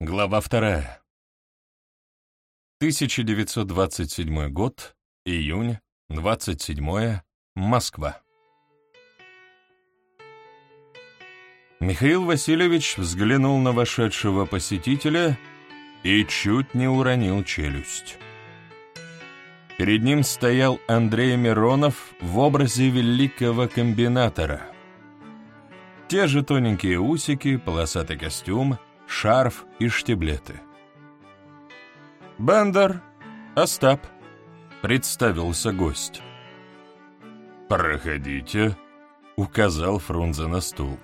Глава вторая. 1927 год, июнь, 27 Москва. Михаил Васильевич взглянул на вошедшего посетителя и чуть не уронил челюсть. Перед ним стоял Андрей Миронов в образе великого комбинатора. Те же тоненькие усики, полосатый костюм, шарф и штиблеты. «Бендер, Остап», — представился гость. «Проходите», — указал Фрунзе на стул.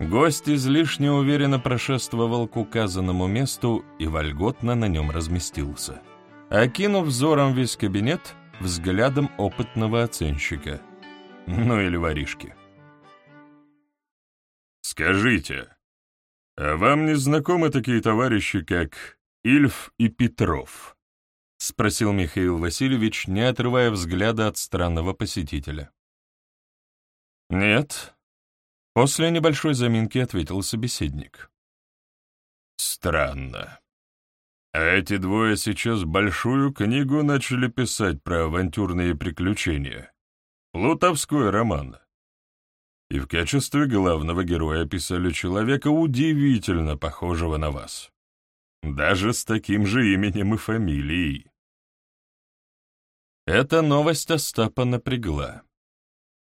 Гость излишне уверенно прошествовал к указанному месту и вольготно на нем разместился окинув взором весь кабинет взглядом опытного оценщика. Ну или воришки. «Скажите, а вам не знакомы такие товарищи, как Ильф и Петров?» — спросил Михаил Васильевич, не отрывая взгляда от странного посетителя. «Нет», — после небольшой заминки ответил собеседник. «Странно. А эти двое сейчас большую книгу начали писать про авантюрные приключения. Плутовской роман. И в качестве главного героя писали человека, удивительно похожего на вас. Даже с таким же именем и фамилией. Эта новость Остапа напрягла.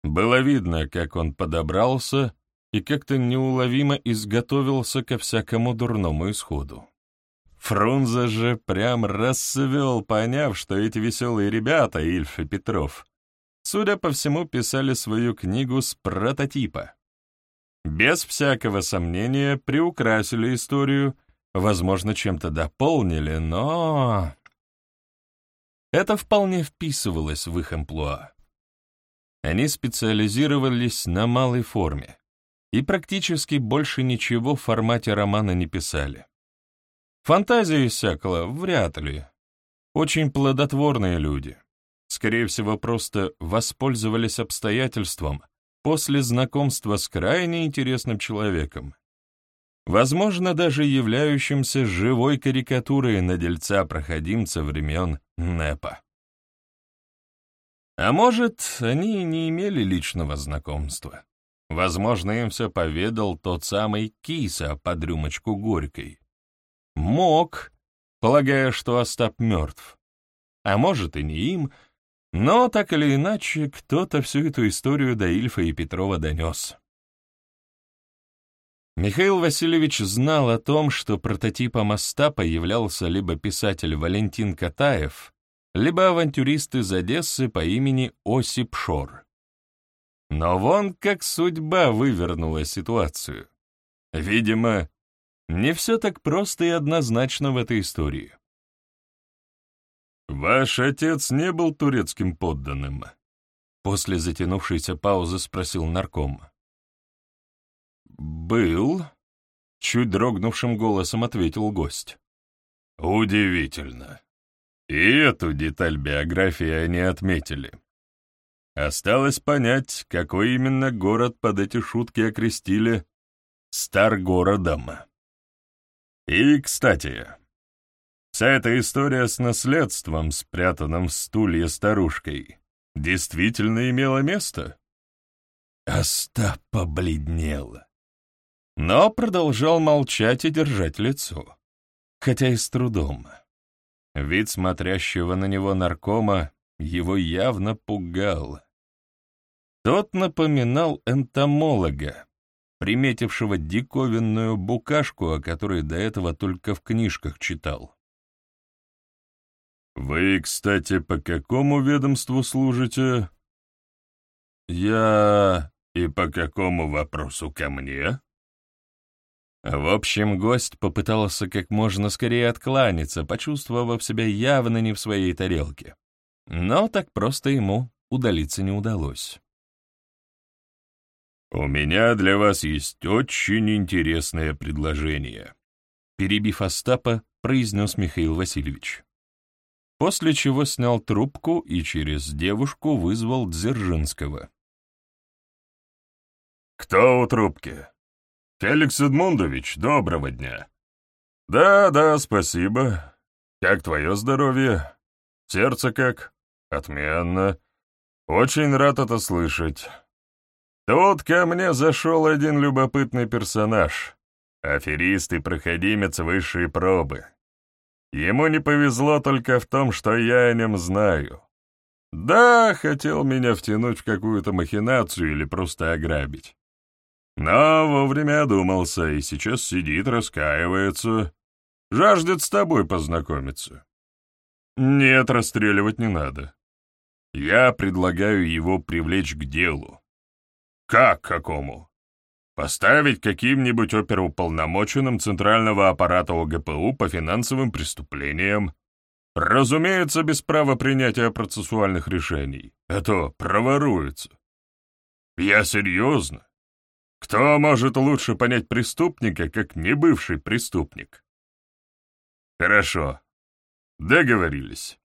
Было видно, как он подобрался и как-то неуловимо изготовился ко всякому дурному исходу. Фрунзе же прям расцвел, поняв, что эти веселые ребята, Ильф и Петров, судя по всему, писали свою книгу с прототипа. Без всякого сомнения приукрасили историю, возможно, чем-то дополнили, но... Это вполне вписывалось в их амплуа. Они специализировались на малой форме и практически больше ничего в формате романа не писали. Фантазия иссякла? Вряд ли. Очень плодотворные люди. Скорее всего, просто воспользовались обстоятельством после знакомства с крайне интересным человеком. Возможно, даже являющимся живой карикатурой на дельца-проходимца времен НЭПа. А может, они не имели личного знакомства. Возможно, им все поведал тот самый киса под рюмочку горькой. Мог, полагая, что Остап мертв. А может и не им, но так или иначе кто-то всю эту историю до Ильфа и Петрова донес. Михаил Васильевич знал о том, что прототипом Остапа являлся либо писатель Валентин Катаев, либо авантюрист из Одессы по имени Осип Шор. Но вон как судьба вывернула ситуацию. Видимо, не все так просто и однозначно в этой истории. «Ваш отец не был турецким подданным?» После затянувшейся паузы спросил нарком. «Был», — чуть дрогнувшим голосом ответил гость. «Удивительно. И эту деталь биографии они отметили. Осталось понять, какой именно город под эти шутки окрестили Старгородом». И, кстати, вся эта история с наследством, спрятанным в стулье старушкой, действительно имела место? Остап побледнел, но продолжал молчать и держать лицо, хотя и с трудом. Вид смотрящего на него наркома его явно пугал. Тот напоминал энтомолога, приметившего диковинную букашку, о которой до этого только в книжках читал. «Вы, кстати, по какому ведомству служите?» «Я... и по какому вопросу ко мне?» В общем, гость попытался как можно скорее откланяться, почувствовав себя явно не в своей тарелке. Но так просто ему удалиться не удалось. «У меня для вас есть очень интересное предложение», — перебив Остапа, произнес Михаил Васильевич. После чего снял трубку и через девушку вызвал Дзержинского. «Кто у трубки?» Феликс Эдмундович, доброго дня!» «Да, да, спасибо. Как твое здоровье? Сердце как? Отменно. Очень рад это слышать. Тут ко мне зашел один любопытный персонаж. Аферист и проходимец высшей пробы. Ему не повезло только в том, что я о нем знаю. Да, хотел меня втянуть в какую-то махинацию или просто ограбить. Но вовремя одумался и сейчас сидит, раскаивается, жаждет с тобой познакомиться. Нет, расстреливать не надо. Я предлагаю его привлечь к делу. Как какому? Поставить каким-нибудь оперуполномоченным Центрального аппарата ОГПУ по финансовым преступлениям. Разумеется, без права принятия процессуальных решений. А то проворуется. Я серьезно. Кто может лучше понять преступника, как небывший преступник? Хорошо. Договорились.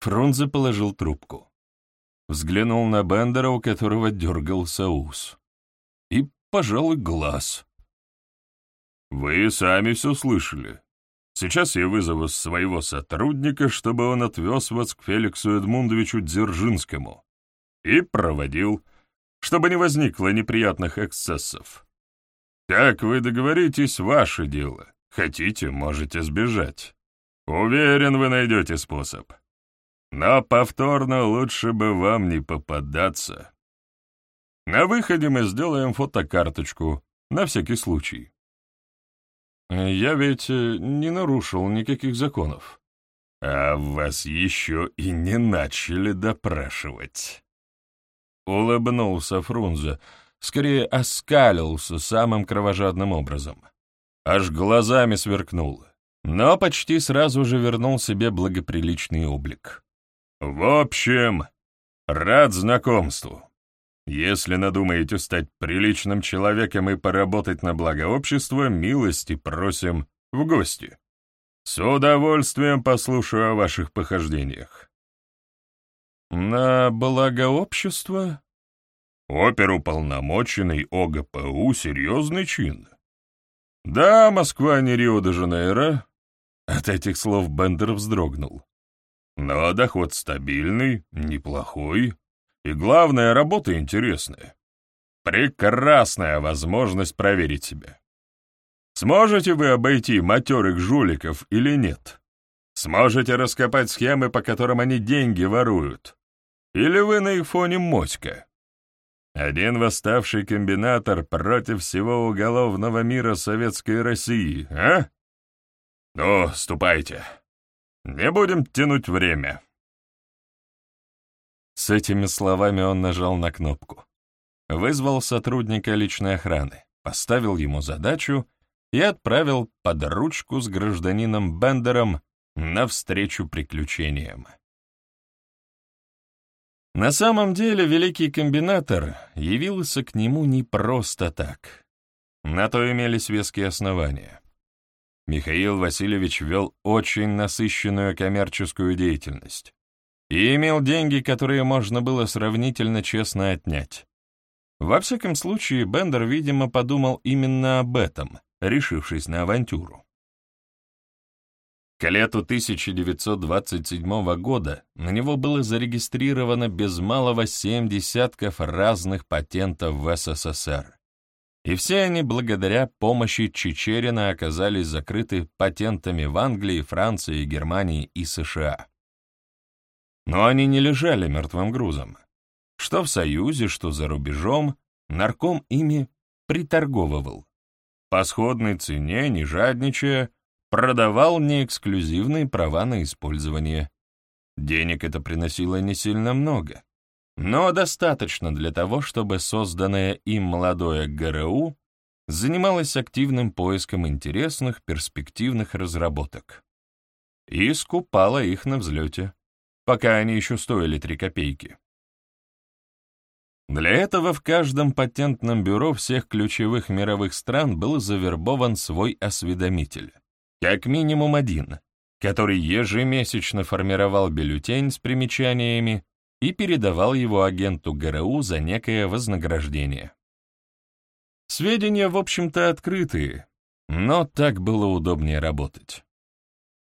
Фрунзе положил трубку. Взглянул на Бендера, у которого дергался ус. Пожалуй, глаз. «Вы сами все слышали. Сейчас я вызову своего сотрудника, чтобы он отвез вас к Феликсу Эдмундовичу Дзержинскому и проводил, чтобы не возникло неприятных эксцессов. Как вы договоритесь, ваше дело. Хотите, можете сбежать. Уверен, вы найдете способ. Но повторно лучше бы вам не попадаться. На выходе мы сделаем фотокарточку, на всякий случай. Я ведь э, не нарушил никаких законов. А вас еще и не начали допрашивать. Улыбнулся Фрунзе, скорее оскалился самым кровожадным образом. Аж глазами сверкнул, но почти сразу же вернул себе благоприличный облик. «В общем, рад знакомству. Если надумаете стать приличным человеком и поработать на благо общества, милости просим в гости. С удовольствием послушаю о ваших похождениях. На благо общества? Оперуполномоченный ОГПУ — серьезный чин. Да, Москва не Рио-де-Жанейро. От этих слов Бендер вздрогнул. Но доход стабильный, неплохой. И главное, работа интересная. Прекрасная возможность проверить себя. Сможете вы обойти матерых жуликов или нет? Сможете раскопать схемы, по которым они деньги воруют? Или вы на их фоне моська? Один восставший комбинатор против всего уголовного мира Советской России, а? Ну, ступайте. Не будем тянуть время. С этими словами он нажал на кнопку. Вызвал сотрудника личной охраны, поставил ему задачу и отправил под ручку с гражданином Бендером навстречу приключениям. На самом деле великий комбинатор явился к нему не просто так. На то имелись веские основания. Михаил Васильевич вел очень насыщенную коммерческую деятельность и имел деньги, которые можно было сравнительно честно отнять. Во всяком случае, Бендер, видимо, подумал именно об этом, решившись на авантюру. К лету 1927 года на него было зарегистрировано без малого семь десятков разных патентов в СССР. И все они благодаря помощи Чечерина оказались закрыты патентами в Англии, Франции, Германии и США. Но они не лежали мертвым грузом. Что в Союзе, что за рубежом, нарком ими приторговывал. По сходной цене, не жадничая, продавал неэксклюзивные права на использование. Денег это приносило не сильно много, но достаточно для того, чтобы созданное им молодое ГРУ занималось активным поиском интересных перспективных разработок и скупало их на взлете пока они еще стоили три копейки. Для этого в каждом патентном бюро всех ключевых мировых стран был завербован свой осведомитель, как минимум один, который ежемесячно формировал бюллетень с примечаниями и передавал его агенту ГРУ за некое вознаграждение. Сведения, в общем-то, открытые, но так было удобнее работать.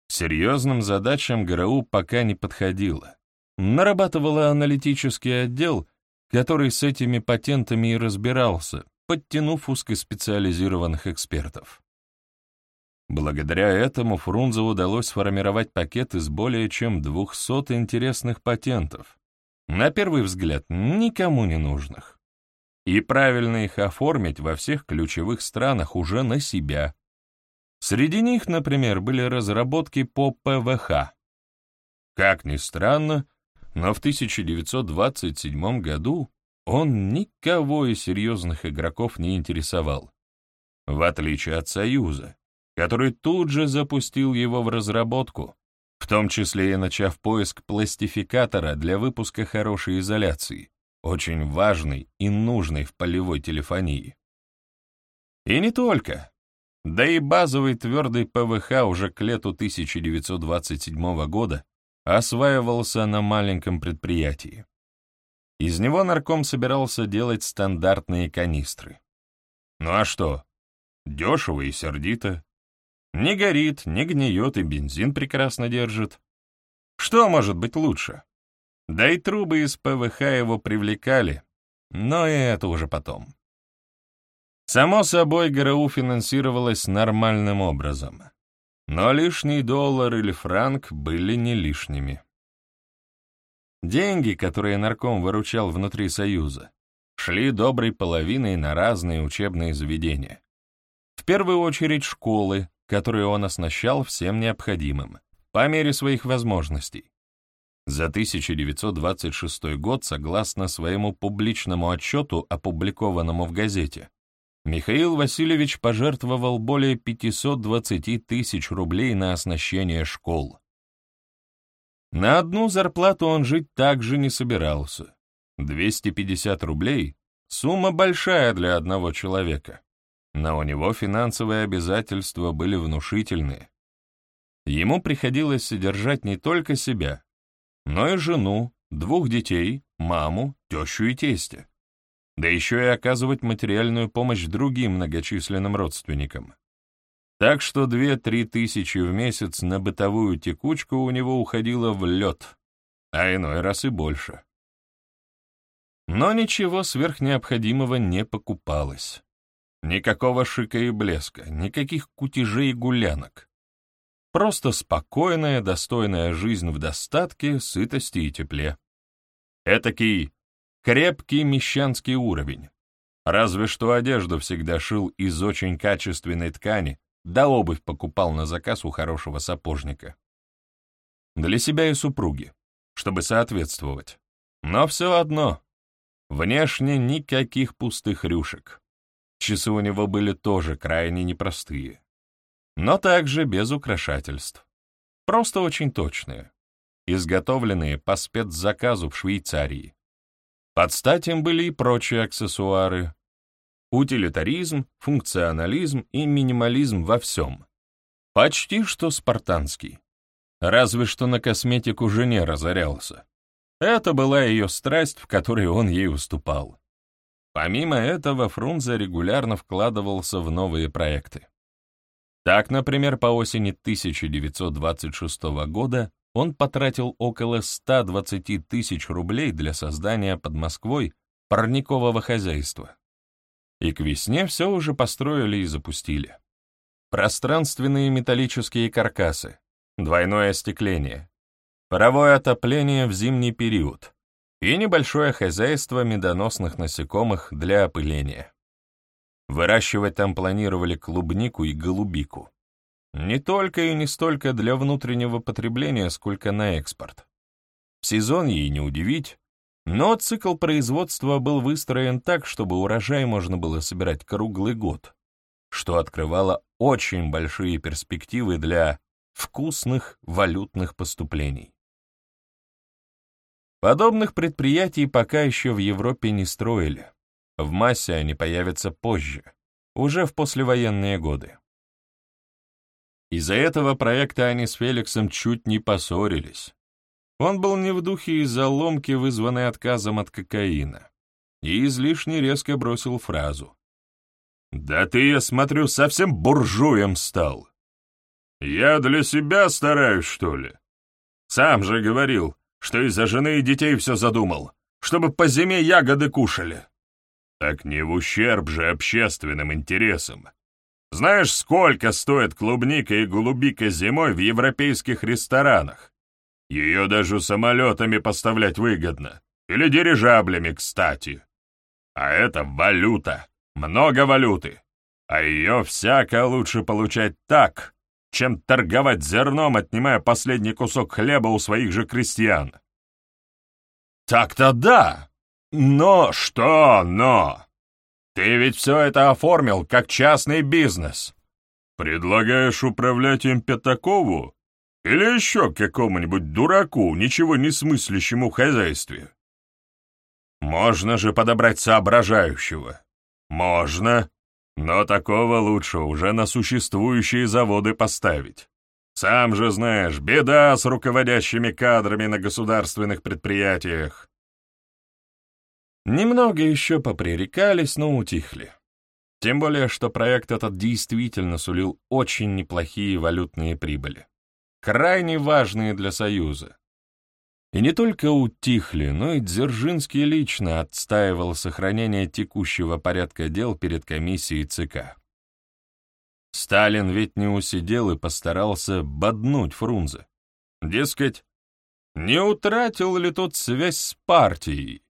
Серьезным задачам ГРУ пока не подходило. Нарабатывала аналитический отдел, который с этими патентами и разбирался, подтянув узкоспециализированных экспертов. Благодаря этому Фрунзе удалось сформировать пакет из более чем 200 интересных патентов, на первый взгляд никому не нужных, и правильно их оформить во всех ключевых странах уже на себя. Среди них, например, были разработки по ПВХ. Как ни странно, но в 1927 году он никого из серьезных игроков не интересовал, в отличие от Союза, который тут же запустил его в разработку, в том числе и начав поиск пластификатора для выпуска хорошей изоляции, очень важной и нужной в полевой телефонии. И не только. Да и базовый твердый ПВХ уже к лету 1927 года осваивался на маленьком предприятии. Из него нарком собирался делать стандартные канистры. Ну а что? Дешево и сердито. Не горит, не гниет и бензин прекрасно держит. Что может быть лучше? Да и трубы из ПВХ его привлекали, но и это уже потом. Само собой, ГРУ финансировалось нормальным образом. Но лишний доллар или франк были не лишними. Деньги, которые нарком выручал внутри Союза, шли доброй половиной на разные учебные заведения. В первую очередь школы, которые он оснащал всем необходимым, по мере своих возможностей. За 1926 год, согласно своему публичному отчету, опубликованному в газете, Михаил Васильевич пожертвовал более 520 тысяч рублей на оснащение школ. На одну зарплату он жить также не собирался. 250 рублей — сумма большая для одного человека но у него финансовые обязательства были внушительные. Ему приходилось содержать не только себя, но и жену, двух детей, маму, тещу и тестя, да еще и оказывать материальную помощь другим многочисленным родственникам. Так что две-три тысячи в месяц на бытовую текучку у него уходило в лед, а иной раз и больше. Но ничего сверхнеобходимого не покупалось. Никакого шика и блеска, никаких кутежей и гулянок. Просто спокойная, достойная жизнь в достатке, сытости и тепле. Этакий крепкий мещанский уровень. Разве что одежду всегда шил из очень качественной ткани, да обувь покупал на заказ у хорошего сапожника. Для себя и супруги, чтобы соответствовать. Но все одно, внешне никаких пустых рюшек. Часы у него были тоже крайне непростые, но также без украшательств. Просто очень точные, изготовленные по спецзаказу в Швейцарии. Под стать им были и прочие аксессуары. Утилитаризм, функционализм и минимализм во всем. Почти что спартанский. Разве что на косметику жене разорялся. Это была ее страсть, в которой он ей уступал. Помимо этого, Фрунзе регулярно вкладывался в новые проекты. Так, например, по осени 1926 года он потратил около 120 тысяч рублей для создания под Москвой парникового хозяйства. И к весне все уже построили и запустили. Пространственные металлические каркасы, двойное остекление, паровое отопление в зимний период — и небольшое хозяйство медоносных насекомых для опыления. Выращивать там планировали клубнику и голубику. Не только и не столько для внутреннего потребления, сколько на экспорт. В сезон ей не удивить, но цикл производства был выстроен так, чтобы урожай можно было собирать круглый год, что открывало очень большие перспективы для вкусных валютных поступлений. Подобных предприятий пока еще в Европе не строили. В массе они появятся позже, уже в послевоенные годы. Из-за этого проекта они с Феликсом чуть не поссорились. Он был не в духе из-за ломки, вызванной отказом от кокаина, и излишне резко бросил фразу. Да ты, я смотрю, совсем буржуем стал. Я для себя стараюсь, что ли? Сам же говорил, что из-за жены и детей все задумал, чтобы по зиме ягоды кушали. Так не в ущерб же общественным интересам. Знаешь, сколько стоит клубника и голубика зимой в европейских ресторанах? Ее даже самолетами поставлять выгодно. Или дирижаблями, кстати. А это валюта. Много валюты. А ее всяко лучше получать так, чем торговать зерном, отнимая последний кусок хлеба у своих же крестьян. Так-то да. Но что но? Ты ведь все это оформил как частный бизнес. Предлагаешь управлять им Пятакову? Или еще какому-нибудь дураку, ничего не смыслящему в хозяйстве? Можно же подобрать соображающего. Можно, но такого лучше уже на существующие заводы поставить. Сам же знаешь, беда с руководящими кадрами на государственных предприятиях. Немного еще попререкались, но утихли. Тем более, что проект этот действительно сулил очень неплохие валютные прибыли, крайне важные для Союза. И не только утихли, но и Дзержинский лично отстаивал сохранение текущего порядка дел перед комиссией ЦК. Сталин ведь не усидел и постарался боднуть Фрунзе. Дескать, не утратил ли тот связь с партией?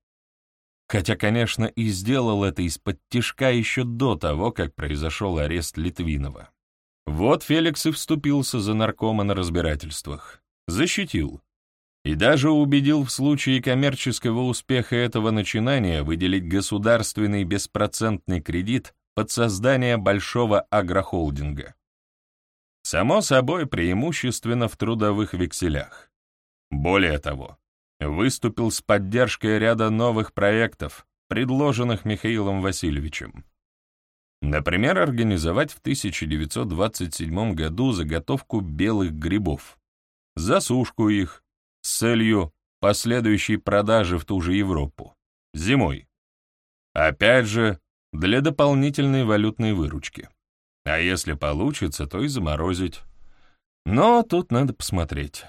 Хотя, конечно, и сделал это из-под тишка еще до того, как произошел арест Литвинова. Вот Феликс и вступился за наркома на разбирательствах. Защитил и даже убедил в случае коммерческого успеха этого начинания выделить государственный беспроцентный кредит под создание большого агрохолдинга. Само собой, преимущественно в трудовых векселях. Более того, выступил с поддержкой ряда новых проектов, предложенных Михаилом Васильевичем. Например, организовать в 1927 году заготовку белых грибов, засушку их, с целью последующей продажи в ту же Европу, зимой. Опять же, для дополнительной валютной выручки. А если получится, то и заморозить. Но тут надо посмотреть.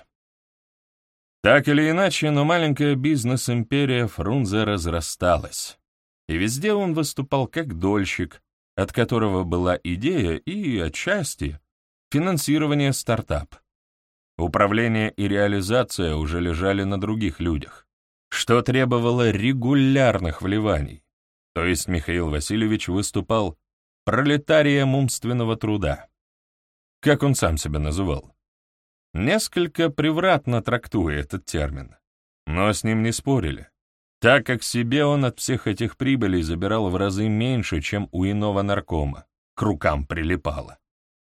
Так или иначе, но маленькая бизнес-империя Фрунзе разрасталась. И везде он выступал как дольщик, от которого была идея и, отчасти, финансирование стартап. Управление и реализация уже лежали на других людях, что требовало регулярных вливаний. То есть Михаил Васильевич выступал пролетарием умственного труда. Как он сам себя называл? Несколько превратно трактуя этот термин. Но с ним не спорили, так как себе он от всех этих прибылей забирал в разы меньше, чем у иного наркома, к рукам прилипало.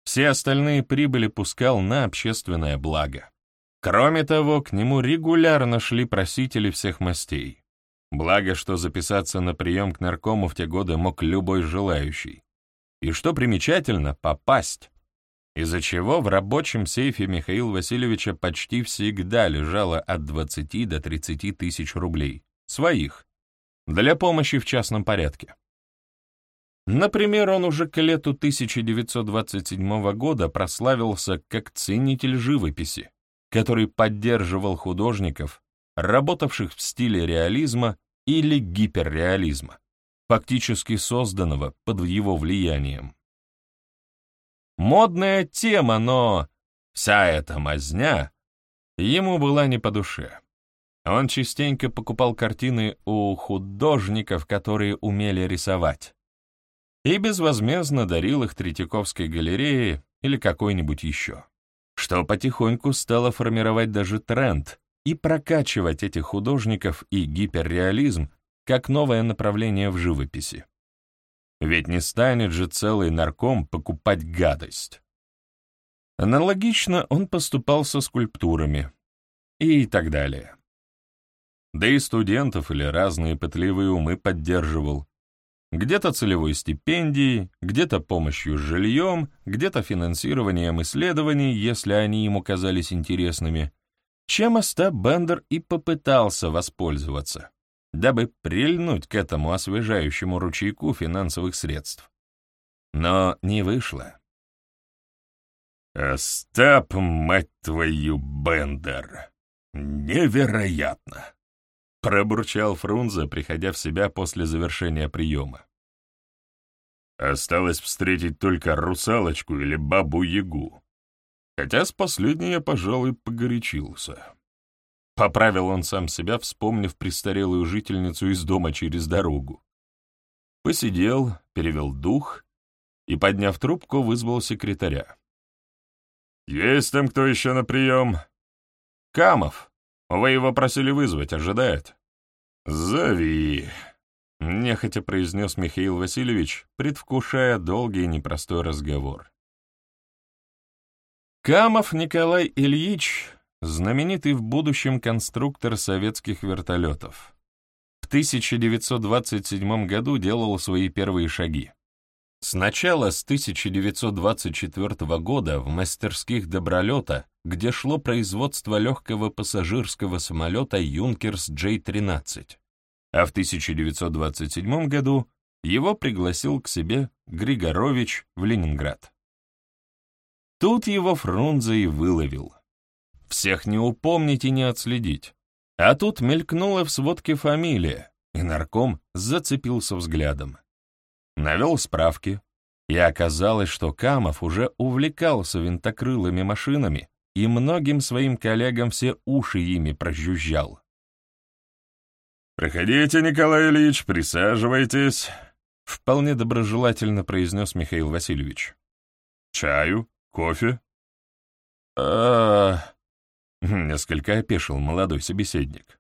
Все остальные прибыли пускал на общественное благо. Кроме того, к нему регулярно шли просители всех мастей. Благо, что записаться на прием к наркому в те годы мог любой желающий. И что примечательно, попасть. Из-за чего в рабочем сейфе Михаила Васильевича почти всегда лежало от 20 до 30 тысяч рублей. Своих. Для помощи в частном порядке. Например, он уже к лету 1927 года прославился как ценитель живописи, который поддерживал художников, работавших в стиле реализма или гиперреализма, фактически созданного под его влиянием. Модная тема, но вся эта мазня ему была не по душе. Он частенько покупал картины у художников, которые умели рисовать и безвозмездно дарил их Третьяковской галерее или какой-нибудь еще, что потихоньку стало формировать даже тренд и прокачивать этих художников и гиперреализм как новое направление в живописи. Ведь не станет же целый нарком покупать гадость. Аналогично он поступал со скульптурами и так далее. Да и студентов или разные пытливые умы поддерживал, где-то целевой стипендией, где-то помощью с жильем, где-то финансированием исследований, если они ему казались интересными, чем Остап Бендер и попытался воспользоваться, дабы прильнуть к этому освежающему ручейку финансовых средств. но не вышло. «Остап, мать твою, Бендер! Невероятно!» — пробурчал Фрунзе, приходя в себя после завершения приема. Осталось встретить только русалочку или бабу-ягу. Хотя с последней я, пожалуй, погорячился. Поправил он сам себя, вспомнив престарелую жительницу из дома через дорогу. Посидел, перевел дух и, подняв трубку, вызвал секретаря. «Есть там кто еще на прием?» «Камов. Вы его просили вызвать, ожидает». «Зови», — нехотя произнес Михаил Васильевич, предвкушая долгий и непростой разговор. Камов Николай Ильич — знаменитый в будущем конструктор советских вертолетов. В 1927 году делал свои первые шаги. Сначала с 1924 года в мастерских Добролета, где шло производство легкого пассажирского самолета «Юнкерс J-13», а в 1927 году его пригласил к себе Григорович в Ленинград. Тут его Фрунзе и выловил. Всех не упомнить и не отследить. А тут мелькнула в сводке фамилия, и нарком зацепился взглядом. Навел справки, и оказалось, что Камов уже увлекался винтокрылыми машинами и многим своим коллегам все уши ими прожужжал. «Проходите, Николай Ильич, присаживайтесь», — вполне доброжелательно произнес Михаил Васильевич. «Чаю? Кофе?» а несколько опешил молодой собеседник.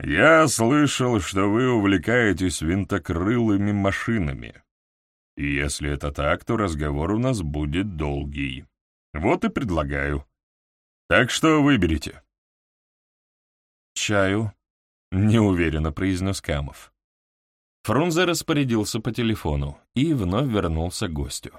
«Я слышал, что вы увлекаетесь винтокрылыми машинами. И если это так, то разговор у нас будет долгий. Вот и предлагаю. Так что выберите». «Чаю», — неуверенно произнес Камов. Фрунзе распорядился по телефону и вновь вернулся к гостю.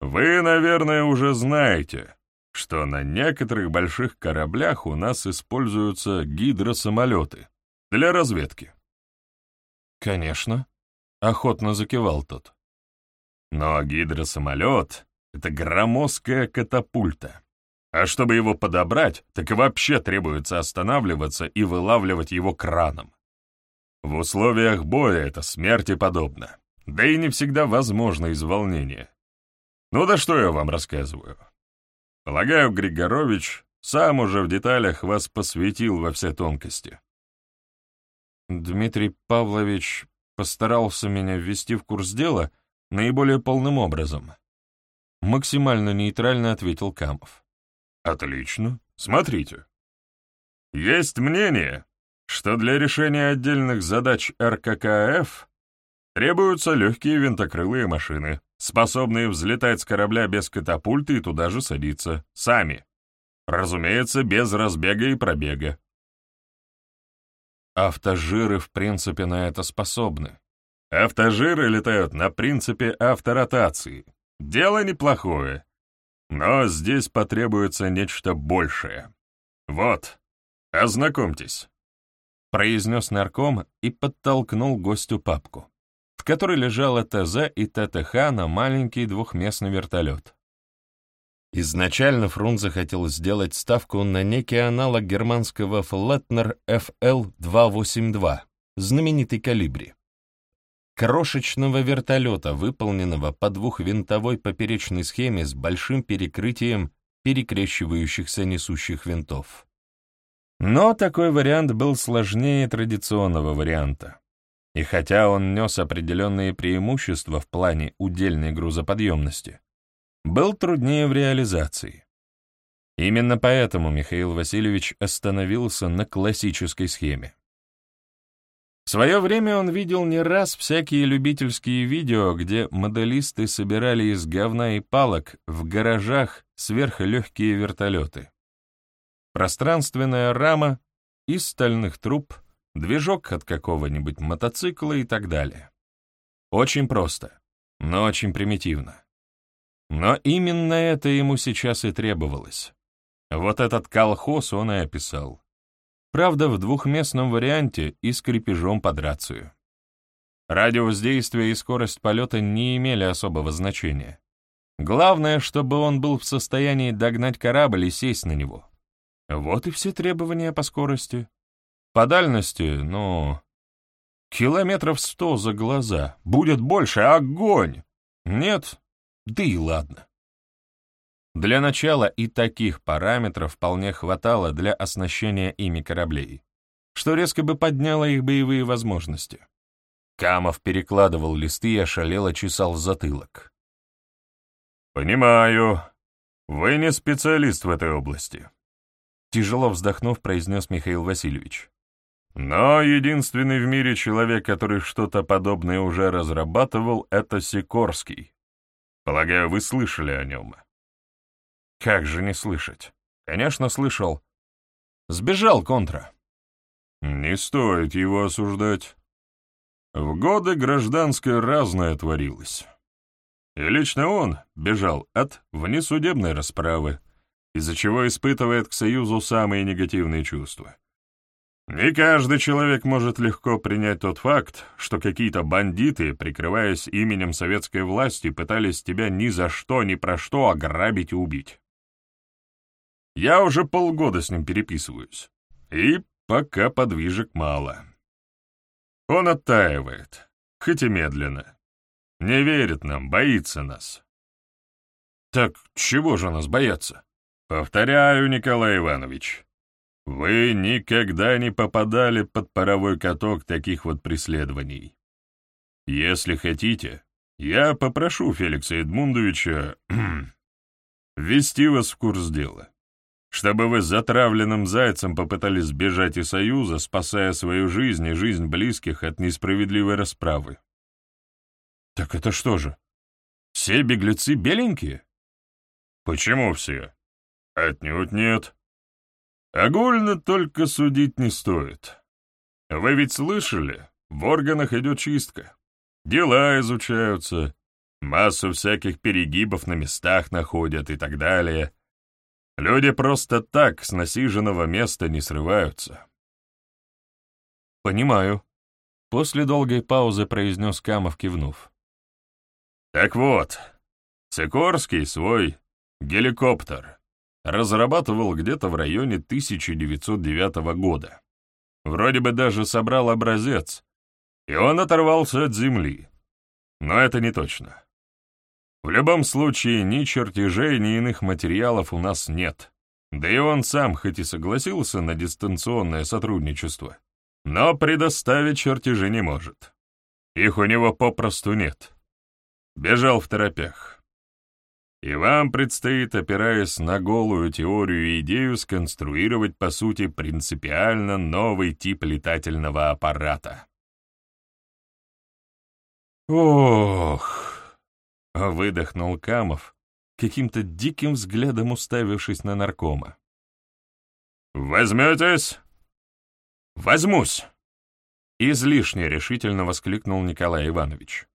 «Вы, наверное, уже знаете, что на некоторых больших кораблях у нас используются гидросамолеты для разведки». «Конечно», — охотно закивал тот. «Но гидросамолет — это громоздкая катапульта. А чтобы его подобрать, так и вообще требуется останавливаться и вылавливать его краном. В условиях боя это смерти подобно, да и не всегда возможно из волнения. Ну да что я вам рассказываю? Полагаю, Григорович сам уже в деталях вас посвятил во все тонкости. Дмитрий Павлович постарался меня ввести в курс дела наиболее полным образом. Максимально нейтрально ответил Камов. Отлично. Смотрите. Есть мнение, что для решения отдельных задач РККФ требуются легкие винтокрылые машины, способные взлетать с корабля без катапульты и туда же садиться, сами. Разумеется, без разбега и пробега. Автожиры, в принципе, на это способны. Автожиры летают на принципе авторотации. Дело неплохое, но здесь потребуется нечто большее. Вот, ознакомьтесь», — произнес нарком и подтолкнул гостю папку, которой лежало ТЗ и ТТХ на маленький двухместный вертолет. Изначально Фрунзе хотел сделать ставку на некий аналог германского Флетнер FL-282, знаменитый калибри крошечного вертолета, выполненного по двухвинтовой поперечной схеме с большим перекрытием перекрещивающихся несущих винтов. Но такой вариант был сложнее традиционного варианта. И хотя он нес определенные преимущества в плане удельной грузоподъемности, был труднее в реализации. Именно поэтому Михаил Васильевич остановился на классической схеме. В свое время он видел не раз всякие любительские видео, где моделисты собирали из говна и палок в гаражах сверхлегкие вертолеты. Пространственная рама из стальных труб, движок от какого-нибудь мотоцикла и так далее. Очень просто, но очень примитивно. Но именно это ему сейчас и требовалось. Вот этот колхоз он и описал. Правда, в двухместном варианте и с крепежом под рацию. Радиус действия и скорость полета не имели особого значения. Главное, чтобы он был в состоянии догнать корабль и сесть на него. Вот и все требования по скорости. По дальности, ну... Километров сто за глаза. Будет больше. Огонь! Нет? Да и ладно. Для начала и таких параметров вполне хватало для оснащения ими кораблей, что резко бы подняло их боевые возможности. Камов перекладывал листы и ошалело чесал затылок. «Понимаю. Вы не специалист в этой области», — тяжело вздохнув, произнес Михаил Васильевич. «Но единственный в мире человек, который что-то подобное уже разрабатывал, — это Сикорский. Полагаю, вы слышали о нем». «Как же не слышать? Конечно, слышал. Сбежал контра». «Не стоит его осуждать. В годы гражданской разное творилось. И лично он бежал от внесудебной расправы, из-за чего испытывает к Союзу самые негативные чувства. Не каждый человек может легко принять тот факт, что какие-то бандиты, прикрываясь именем советской власти, пытались тебя ни за что, ни про что ограбить и убить. Я уже полгода с ним переписываюсь, и пока подвижек мало. Он оттаивает, хоть и медленно. Не верит нам, боится нас. Так чего же нас бояться? Повторяю, Николай Иванович, вы никогда не попадали под паровой каток таких вот преследований. Если хотите, я попрошу Феликса Эдмундовича ввести вас в курс дела чтобы вы с затравленным зайцем попытались сбежать из Союза, спасая свою жизнь и жизнь близких от несправедливой расправы. Так это что же? Все беглецы беленькие? Почему все? Отнюдь нет. Огульно только судить не стоит. Вы ведь слышали, в органах идет чистка. Дела изучаются, массу всяких перегибов на местах находят и так далее — Люди просто так с насиженного места не срываются. «Понимаю», — после долгой паузы произнес Камов, кивнув. «Так вот, Сикорский свой геликоптер разрабатывал где-то в районе 1909 года. Вроде бы даже собрал образец, и он оторвался от земли. Но это не точно. В любом случае, ни чертежей, ни иных материалов у нас нет. Да и он сам хоть и согласился на дистанционное сотрудничество, но предоставить чертежи не может. Их у него попросту нет. Бежал в торопях. И вам предстоит, опираясь на голую теорию и идею, сконструировать, по сути, принципиально новый тип летательного аппарата. Ох! Выдохнул Камов, каким-то диким взглядом уставившись на наркома. «Возьметесь?» «Возьмусь!» Излишне решительно воскликнул Николай Иванович.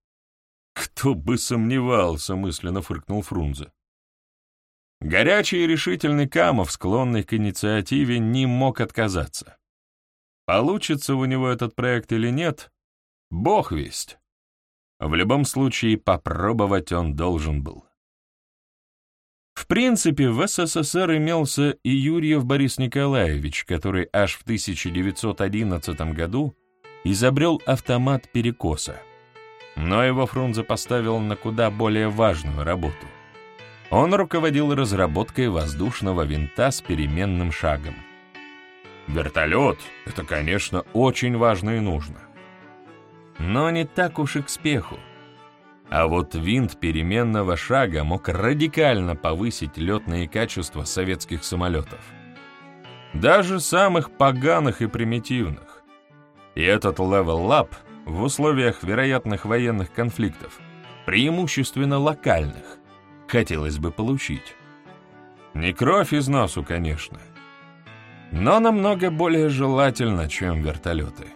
«Кто бы сомневался!» — мысленно фыркнул Фрунзе. Горячий и решительный Камов, склонный к инициативе, не мог отказаться. Получится у него этот проект или нет, бог весть. В любом случае, попробовать он должен был. В принципе, в СССР имелся и Юрьев Борис Николаевич, который аж в 1911 году изобрел автомат перекоса. Но его Фрунзе поставил на куда более важную работу. Он руководил разработкой воздушного винта с переменным шагом. Вертолет — это, конечно, очень важно и нужно но не так уж и к спеху. А вот винт переменного шага мог радикально повысить летные качества советских самолетов. Даже самых поганых и примитивных. И этот level-up в условиях вероятных военных конфликтов, преимущественно локальных, хотелось бы получить. Не кровь из носу, конечно, но намного более желательно, чем вертолеты.